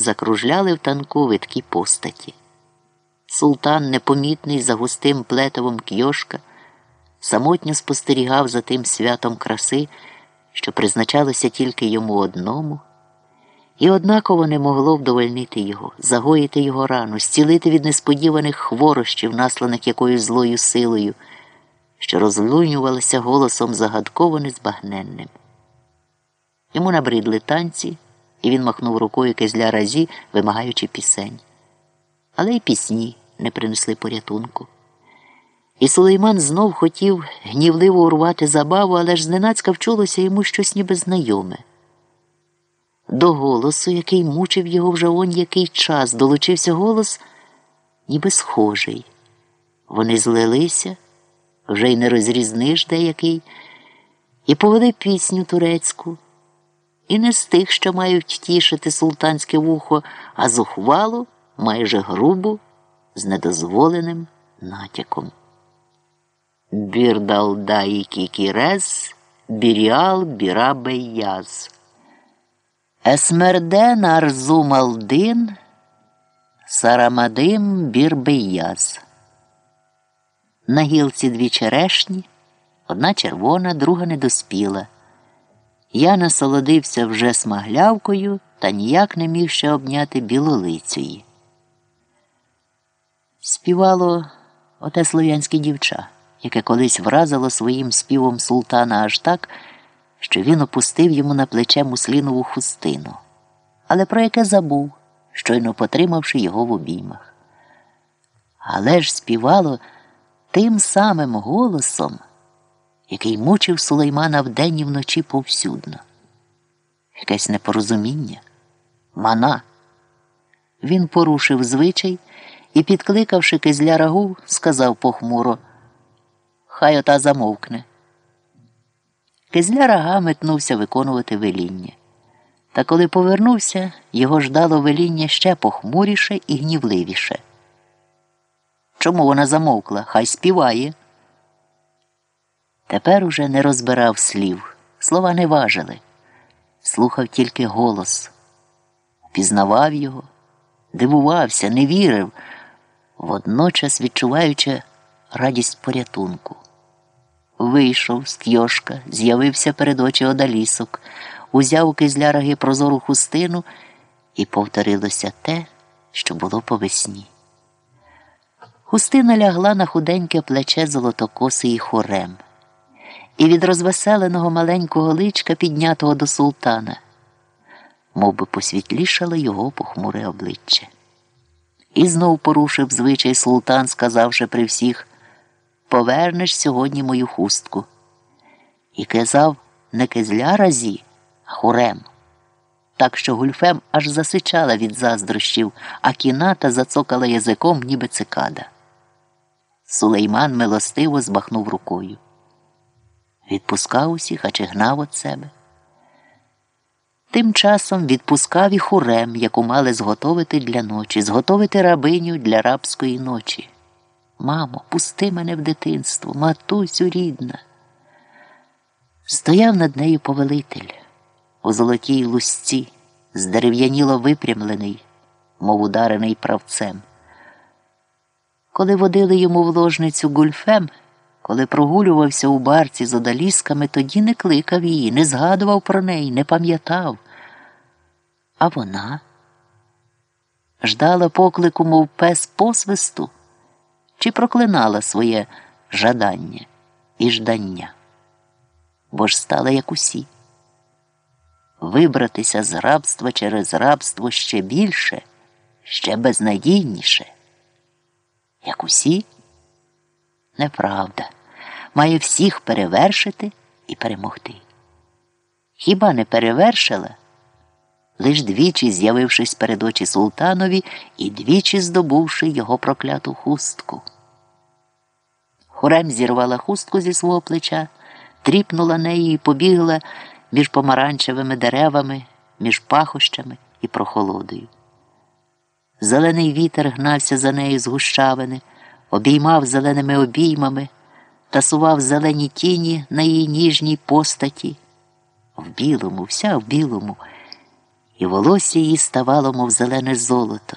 закружляли в танку видкі постаті. Султан, непомітний за густим плетовом кьошка, самотньо спостерігав за тим святом краси, що призначалося тільки йому одному, і однаково не могло вдовольнити його, загоїти його рану, зцілити від несподіваних хворощів, насланих якоюсь злою силою, що розлунювалася голосом загадково незбагненним. Йому набридли танці, і він махнув рукою кизля разі, вимагаючи пісень. Але й пісні не принесли порятунку. І Сулейман знов хотів гнівливо урвати забаву, але ж зненацька вчулося йому щось ніби знайоме. До голосу, який мучив його вже он який час, долучився голос, ніби схожий. Вони злилися, вже й не розрізниш деякий, і повели пісню турецьку. І не з тих, що мають тішити султанське вухо, а зухвалу, майже грубу, з недозволеним натяком. Бірдалдаї кікірез, біріал бірабеяз. Есмерден арзумалдин, сарамадим бірбеяз. На гілці дві черешні, одна червона, друга недоспіла. Я насолодився вже смаглявкою та ніяк не міг ще обняти білолицеї. Співало оте слов'янське дівча, яке колись вразило своїм співом султана аж так, що він опустив йому на плече муслінову хустину, але про яке забув, щойно потримавши його в обіймах. Але ж співало тим самим голосом який мучив Сулеймана вдень і вночі повсюдно. Якесь непорозуміння, мана. Він порушив звичай і, підкликавши кизля рагу, сказав похмуро Хай ота замовкне. Кизля рага метнувся виконувати веління. Та коли повернувся, його ждало веління ще похмуріше і гнівливіше. Чому вона замовкла? Хай співає. Тепер уже не розбирав слів, слова не важили, слухав тільки голос, пізнавав його, дивувався, не вірив, водночас відчуваючи радість порятунку. Вийшов з кьошка, з'явився перед очі одалісок, узяв у кизляраги прозору хустину і повторилося те, що було по весні. Хустина лягла на худеньке плече золотокосий хорем і від розвеселеного маленького личка, піднятого до султана, мов би посвітлішало його похмуре обличчя. І знов порушив звичай султан, сказавши при всіх Повернеш сьогодні мою хустку. І казав не кизля разі, а хурем. Так що гульфем аж засичала від заздрощів, а кіната зацокала язиком, ніби цикада. Сулейман милостиво збахнув рукою відпускав усіх, а чи гнав від себе. Тим часом відпускав і хурем, яку мали зготовити для ночі, зготовити рабиню для рабської ночі. Мамо, пусти мене в дитинство, матусю рідна. Стояв над нею повелитель у золотій лусці, здерев'яніло випрямлений, мов ударений правцем. Коли водили йому в ложницю гульфем, коли прогулювався у барці з одалісками, тоді не кликав її, не згадував про неї, не пам'ятав. А вона ждала поклику, мов пес посвисту, чи проклинала своє жадання і ждання, бо ж стала як усі. Вибратися з рабства через рабство ще більше, ще безнадійніше, як усі неправда. Має всіх перевершити і перемогти. Хіба не перевершила? Лиш двічі з'явившись перед очі султанові і двічі здобувши його прокляту хустку. Хорем зірвала хустку зі свого плеча, тріпнула неї і побігла між помаранчевими деревами, між пахощами і прохолодою. Зелений вітер гнався за нею з гущавини обіймав зеленими обіймами, тасував зелені тіні на її ніжній постаті, в білому, вся в білому, і волосся її ставало, мов зелене золото.